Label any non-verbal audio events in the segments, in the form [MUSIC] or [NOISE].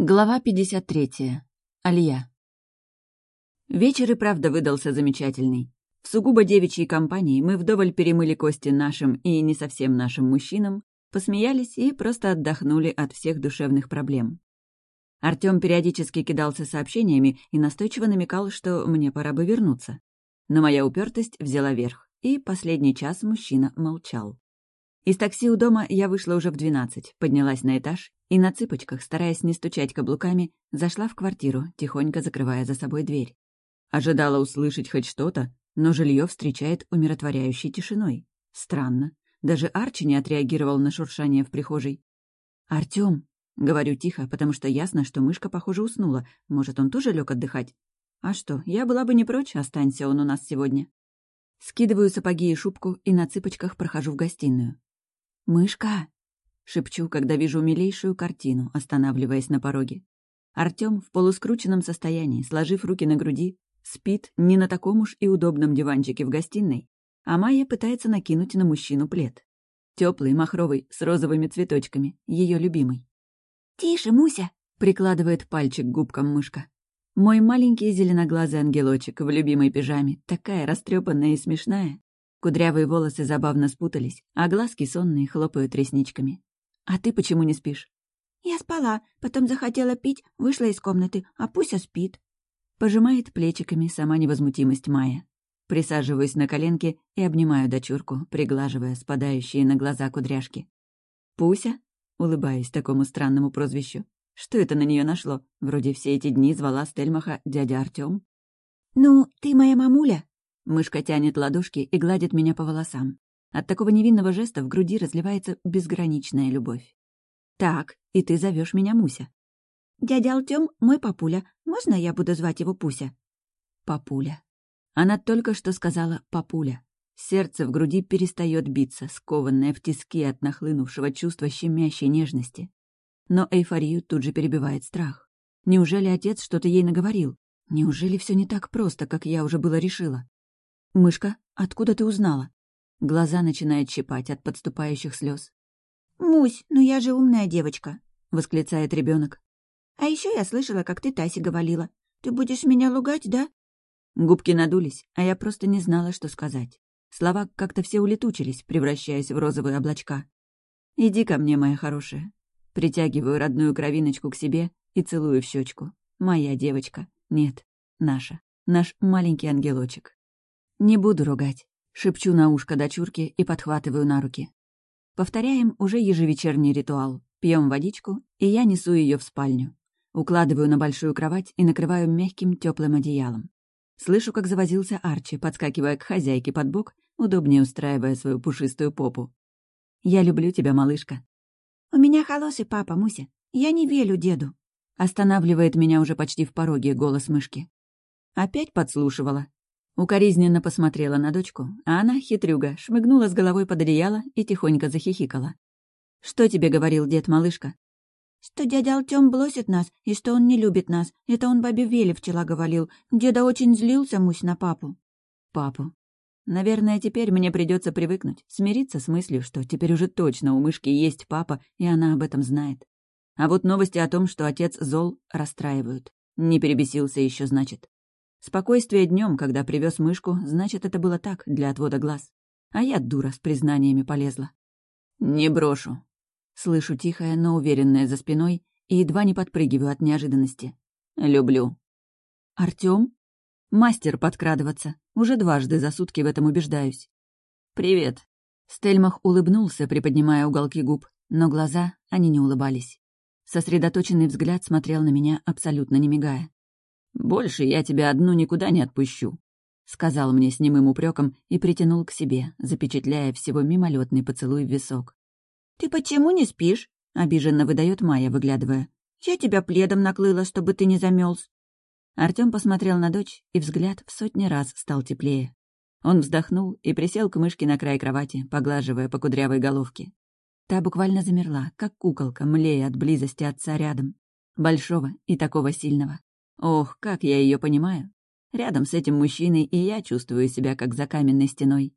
Глава 53. Алия. Вечер и правда выдался замечательный. В сугубо девичьей компании мы вдоволь перемыли кости нашим и не совсем нашим мужчинам, посмеялись и просто отдохнули от всех душевных проблем. Артём периодически кидался сообщениями и настойчиво намекал, что мне пора бы вернуться. Но моя упертость взяла верх, и последний час мужчина молчал. Из такси у дома я вышла уже в двенадцать, поднялась на этаж и на цыпочках, стараясь не стучать каблуками, зашла в квартиру, тихонько закрывая за собой дверь. Ожидала услышать хоть что-то, но жилье встречает умиротворяющей тишиной. Странно. Даже Арчи не отреагировал на шуршание в прихожей. «Артём!» — говорю тихо, потому что ясно, что мышка, похоже, уснула. Может, он тоже лег отдыхать? А что, я была бы не прочь, останься он у нас сегодня. Скидываю сапоги и шубку и на цыпочках прохожу в гостиную. «Мышка!» — шепчу, когда вижу милейшую картину, останавливаясь на пороге. Артём в полускрученном состоянии, сложив руки на груди, спит не на таком уж и удобном диванчике в гостиной, а Майя пытается накинуть на мужчину плед. Теплый, махровый, с розовыми цветочками, ее любимый. «Тише, Муся!» — прикладывает пальчик к губкам мышка. Мой маленький зеленоглазый ангелочек в любимой пижаме, такая растрепанная и смешная, Кудрявые волосы забавно спутались, а глазки сонные хлопают ресничками. «А ты почему не спишь?» «Я спала, потом захотела пить, вышла из комнаты, а Пуся спит». Пожимает плечиками сама невозмутимость Майя. Присаживаюсь на коленке и обнимаю дочурку, приглаживая спадающие на глаза кудряшки. «Пуся?» — улыбаюсь такому странному прозвищу. Что это на нее нашло? Вроде все эти дни звала Стельмаха дядя Артем. «Ну, ты моя мамуля», Мышка тянет ладошки и гладит меня по волосам. От такого невинного жеста в груди разливается безграничная любовь. «Так, и ты зовешь меня Муся». «Дядя Алтем — мой папуля. Можно я буду звать его Пуся?» «Папуля». Она только что сказала «папуля». Сердце в груди перестает биться, скованное в тиски от нахлынувшего чувства щемящей нежности. Но эйфорию тут же перебивает страх. Неужели отец что-то ей наговорил? Неужели все не так просто, как я уже было решила? «Мышка, откуда ты узнала?» Глаза начинают щипать от подступающих слез. «Мусь, ну я же умная девочка», — восклицает ребенок. «А еще я слышала, как ты Тасе говорила. Ты будешь меня лугать, да?» Губки надулись, а я просто не знала, что сказать. Слова как-то все улетучились, превращаясь в розовые облачка. «Иди ко мне, моя хорошая». Притягиваю родную кровиночку к себе и целую в щечку. Моя девочка. Нет, наша. Наш маленький ангелочек. «Не буду ругать», — шепчу на ушко дочурки и подхватываю на руки. Повторяем уже ежевечерний ритуал. Пьем водичку, и я несу ее в спальню. Укладываю на большую кровать и накрываю мягким теплым одеялом. Слышу, как завозился Арчи, подскакивая к хозяйке под бок, удобнее устраивая свою пушистую попу. «Я люблю тебя, малышка». «У меня холосый папа, Муся. Я не верю деду». Останавливает меня уже почти в пороге голос мышки. Опять подслушивала. Укоризненно посмотрела на дочку, а она, хитрюга, шмыгнула с головой под одеяло и тихонько захихикала. «Что тебе говорил дед-малышка?» «Что дядя Алтем бросит нас, и что он не любит нас. Это он бабе Веле вчера говорил. Деда очень злился, Мусь, на папу». «Папу. Наверное, теперь мне придется привыкнуть, смириться с мыслью, что теперь уже точно у мышки есть папа, и она об этом знает. А вот новости о том, что отец зол, расстраивают. Не перебесился еще, значит. Спокойствие днем, когда привез мышку, значит, это было так, для отвода глаз. А я, дура, с признаниями полезла. «Не брошу». Слышу тихое, но уверенное за спиной и едва не подпрыгиваю от неожиданности. «Люблю». «Артём?» «Мастер подкрадываться. Уже дважды за сутки в этом убеждаюсь». «Привет». Стельмах улыбнулся, приподнимая уголки губ, но глаза, они не улыбались. Сосредоточенный взгляд смотрел на меня, абсолютно не мигая. «Больше я тебя одну никуда не отпущу», — сказал мне с немым упреком и притянул к себе, запечатляя всего мимолетный поцелуй в висок. «Ты почему не спишь?» — обиженно выдает Майя, выглядывая. «Я тебя пледом наклыла, чтобы ты не замёлз». Артём посмотрел на дочь, и взгляд в сотни раз стал теплее. Он вздохнул и присел к мышке на край кровати, поглаживая по кудрявой головке. Та буквально замерла, как куколка, млея от близости отца рядом. Большого и такого сильного. Ох, как я ее понимаю. Рядом с этим мужчиной и я чувствую себя как за каменной стеной.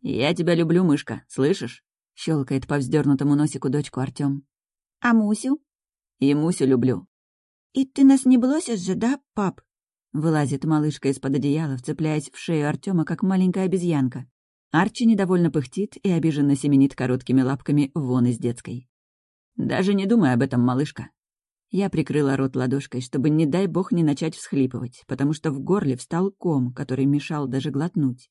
«Я тебя люблю, мышка, слышишь?» — щелкает по вздернутому носику дочку Артем. «А Мусю?» «И Мусю люблю». «И ты нас не бросишь же, да, пап?» Вылазит малышка из-под одеяла, вцепляясь в шею Артема, как маленькая обезьянка. Арчи недовольно пыхтит и обиженно семенит короткими лапками вон из детской. «Даже не думай об этом, малышка». Я прикрыла рот ладошкой, чтобы, не дай бог, не начать всхлипывать, потому что в горле встал ком, который мешал даже глотнуть.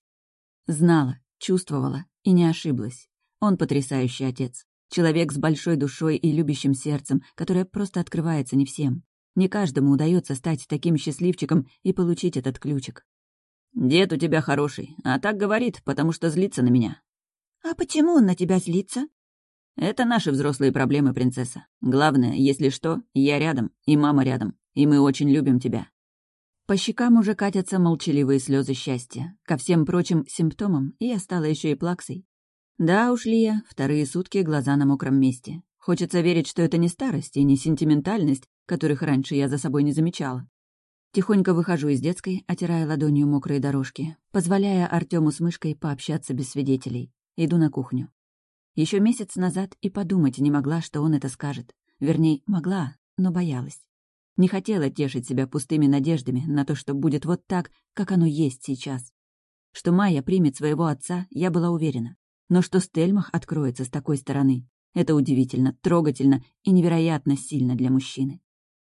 Знала, чувствовала и не ошиблась. Он потрясающий отец. Человек с большой душой и любящим сердцем, которое просто открывается не всем. Не каждому удается стать таким счастливчиком и получить этот ключик. «Дед у тебя хороший, а так говорит, потому что злится на меня». «А почему он на тебя злится?» «Это наши взрослые проблемы, принцесса. Главное, если что, я рядом, и мама рядом, и мы очень любим тебя». По щекам уже катятся молчаливые слезы счастья. Ко всем прочим симптомам я стала еще и плаксой. Да уж, Лия, вторые сутки глаза на мокром месте. Хочется верить, что это не старость и не сентиментальность, которых раньше я за собой не замечала. Тихонько выхожу из детской, отирая ладонью мокрые дорожки, позволяя Артему с мышкой пообщаться без свидетелей. Иду на кухню. Еще месяц назад и подумать не могла, что он это скажет. Вернее, могла, но боялась. Не хотела тешить себя пустыми надеждами на то, что будет вот так, как оно есть сейчас. Что Майя примет своего отца, я была уверена. Но что Стельмах откроется с такой стороны, это удивительно, трогательно и невероятно сильно для мужчины.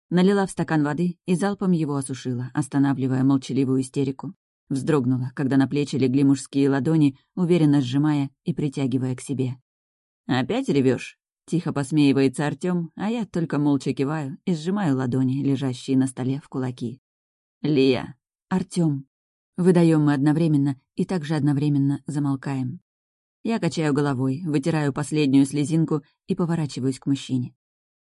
Налила в стакан воды и залпом его осушила, останавливая молчаливую истерику. Вздрогнула, когда на плечи легли мужские ладони, уверенно сжимая и притягивая к себе. «Опять ревешь? Тихо посмеивается Артём, а я только молча киваю и сжимаю ладони, лежащие на столе в кулаки. «Лия!» «Артём!» Выдаем мы одновременно и также одновременно замолкаем. Я качаю головой, вытираю последнюю слезинку и поворачиваюсь к мужчине.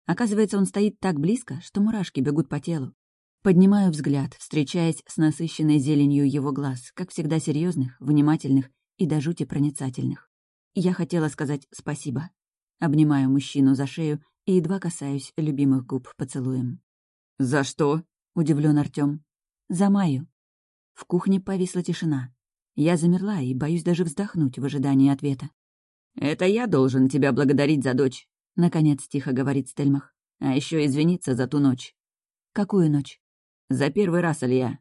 Оказывается, он стоит так близко, что мурашки бегут по телу. Поднимаю взгляд, встречаясь с насыщенной зеленью его глаз, как всегда серьезных, внимательных и до жути проницательных. Я хотела сказать спасибо. Обнимаю мужчину за шею и едва касаюсь любимых губ поцелуем. «За что?» — удивлен Артём. «За Майю». В кухне повисла тишина. Я замерла и боюсь даже вздохнуть в ожидании ответа. «Это я должен тебя благодарить за дочь», — наконец тихо говорит Стельмах. «А еще извиниться за ту ночь». «Какую ночь?» «За первый раз, Алия».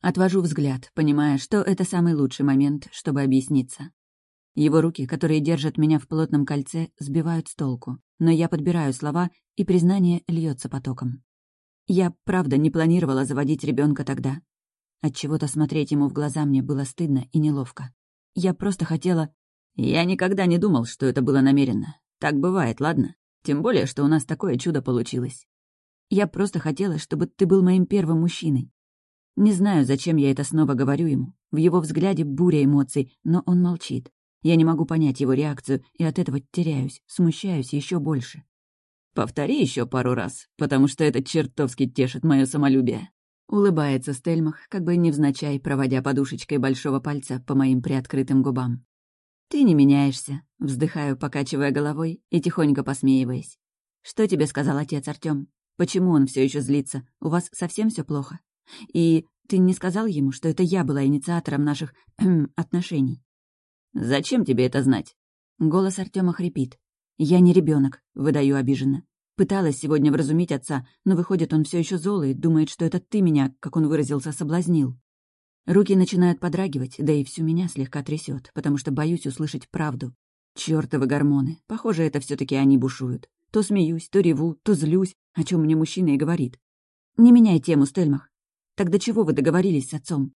Отвожу взгляд, понимая, что это самый лучший момент, чтобы объясниться. Его руки, которые держат меня в плотном кольце, сбивают с толку. Но я подбираю слова, и признание льется потоком. Я, правда, не планировала заводить ребенка тогда. От чего то смотреть ему в глаза мне было стыдно и неловко. Я просто хотела... Я никогда не думал, что это было намеренно. Так бывает, ладно? Тем более, что у нас такое чудо получилось. Я просто хотела, чтобы ты был моим первым мужчиной. Не знаю, зачем я это снова говорю ему. В его взгляде буря эмоций, но он молчит. Я не могу понять его реакцию, и от этого теряюсь, смущаюсь еще больше. «Повтори еще пару раз, потому что это чертовски тешит мое самолюбие», — улыбается Стельмах, как бы невзначай, проводя подушечкой большого пальца по моим приоткрытым губам. «Ты не меняешься», — вздыхаю, покачивая головой и тихонько посмеиваясь. «Что тебе сказал отец Артём? Почему он все еще злится? У вас совсем все плохо? И ты не сказал ему, что это я была инициатором наших [CLEARS THROAT] отношений?» «Зачем тебе это знать?» Голос Артема хрипит. «Я не ребенок, выдаю обиженно. Пыталась сегодня вразумить отца, но выходит, он все еще золый, думает, что это ты меня, как он выразился, соблазнил. Руки начинают подрагивать, да и всю меня слегка трясет, потому что боюсь услышать правду. Чёртовы гормоны. Похоже, это все таки они бушуют. То смеюсь, то реву, то злюсь, о чем мне мужчина и говорит. Не меняй тему, Стельмах. До чего вы договорились с отцом?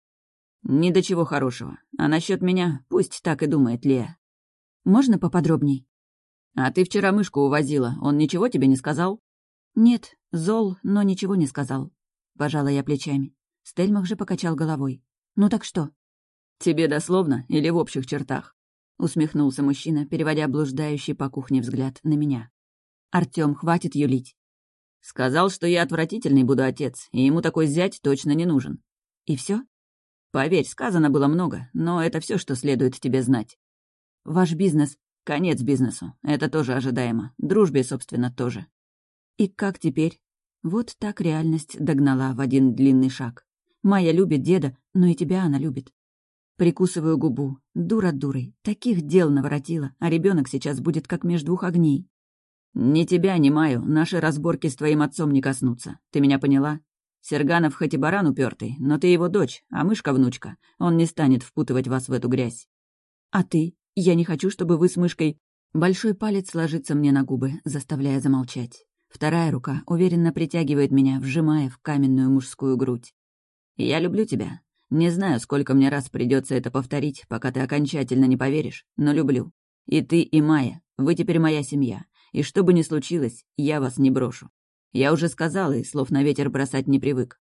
«Ни до чего хорошего. А насчет меня пусть так и думает Лея». «Можно поподробней?» «А ты вчера мышку увозила. Он ничего тебе не сказал?» «Нет, зол, но ничего не сказал». Пожала я плечами. Стельмах же покачал головой. «Ну так что?» «Тебе дословно или в общих чертах?» Усмехнулся мужчина, переводя блуждающий по кухне взгляд на меня. «Артём, хватит юлить». «Сказал, что я отвратительный буду отец, и ему такой зять точно не нужен». «И все? Поверь, сказано было много, но это все, что следует тебе знать. Ваш бизнес — конец бизнесу. Это тоже ожидаемо. Дружбе, собственно, тоже. И как теперь? Вот так реальность догнала в один длинный шаг. Майя любит деда, но и тебя она любит. Прикусываю губу. Дура дурой. Таких дел наворотила, а ребенок сейчас будет как между двух огней. «Ни тебя, ни Маю наши разборки с твоим отцом не коснутся. Ты меня поняла? Серганов хоть и баран упертый, но ты его дочь, а мышка-внучка. Он не станет впутывать вас в эту грязь». «А ты? Я не хочу, чтобы вы с мышкой...» Большой палец ложится мне на губы, заставляя замолчать. Вторая рука уверенно притягивает меня, вжимая в каменную мужскую грудь. «Я люблю тебя. Не знаю, сколько мне раз придется это повторить, пока ты окончательно не поверишь, но люблю. И ты, и Майя, вы теперь моя семья. И что бы ни случилось, я вас не брошу. Я уже сказала, и слов на ветер бросать не привык».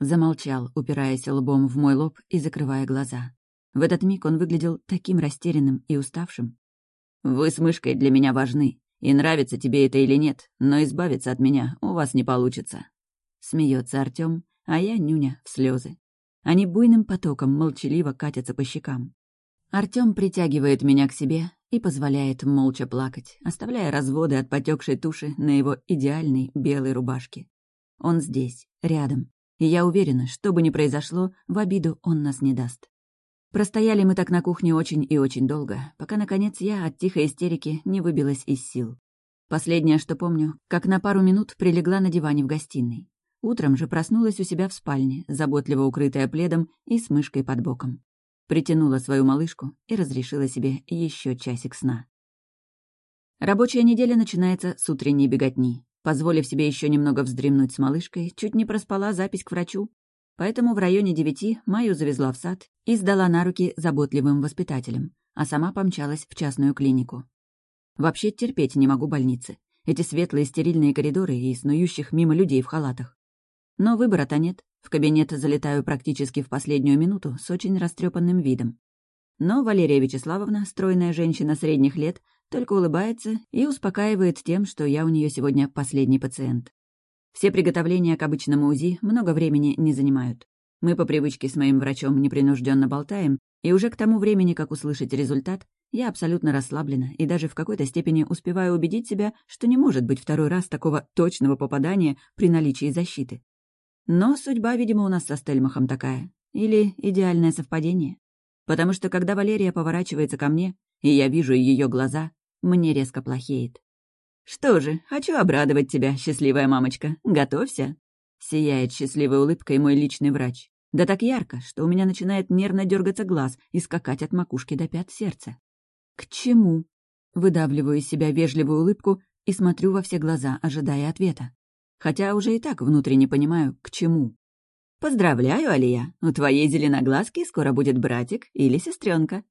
Замолчал, упираясь лбом в мой лоб и закрывая глаза. В этот миг он выглядел таким растерянным и уставшим. «Вы с мышкой для меня важны, и нравится тебе это или нет, но избавиться от меня у вас не получится». Смеется Артём, а я нюня в слезы. Они буйным потоком молчаливо катятся по щекам. Артём притягивает меня к себе и позволяет молча плакать, оставляя разводы от потекшей туши на его идеальной белой рубашке. Он здесь, рядом, и я уверена, что бы ни произошло, в обиду он нас не даст. Простояли мы так на кухне очень и очень долго, пока, наконец, я от тихой истерики не выбилась из сил. Последнее, что помню, как на пару минут прилегла на диване в гостиной. Утром же проснулась у себя в спальне, заботливо укрытая пледом и с мышкой под боком. Притянула свою малышку и разрешила себе еще часик сна. Рабочая неделя начинается с утренней беготни. Позволив себе еще немного вздремнуть с малышкой, чуть не проспала запись к врачу, Поэтому в районе девяти Майю завезла в сад и сдала на руки заботливым воспитателям, а сама помчалась в частную клинику. Вообще терпеть не могу больницы. Эти светлые стерильные коридоры и снующих мимо людей в халатах. Но выбора-то нет. В кабинет залетаю практически в последнюю минуту с очень растрепанным видом. Но Валерия Вячеславовна, стройная женщина средних лет, только улыбается и успокаивает тем, что я у нее сегодня последний пациент. Все приготовления к обычному УЗИ много времени не занимают. Мы по привычке с моим врачом непринужденно болтаем, и уже к тому времени, как услышать результат, я абсолютно расслаблена и даже в какой-то степени успеваю убедить себя, что не может быть второй раз такого точного попадания при наличии защиты. Но судьба, видимо, у нас со Стельмахом такая. Или идеальное совпадение. Потому что когда Валерия поворачивается ко мне, и я вижу ее глаза, мне резко плохеет. «Что же, хочу обрадовать тебя, счастливая мамочка. Готовься!» Сияет счастливой улыбкой мой личный врач. Да так ярко, что у меня начинает нервно дергаться глаз и скакать от макушки до пят сердца. «К чему?» Выдавливаю из себя вежливую улыбку и смотрю во все глаза, ожидая ответа. Хотя уже и так внутренне понимаю, к чему. «Поздравляю, Алия! У твоей зеленоглазки скоро будет братик или сестренка.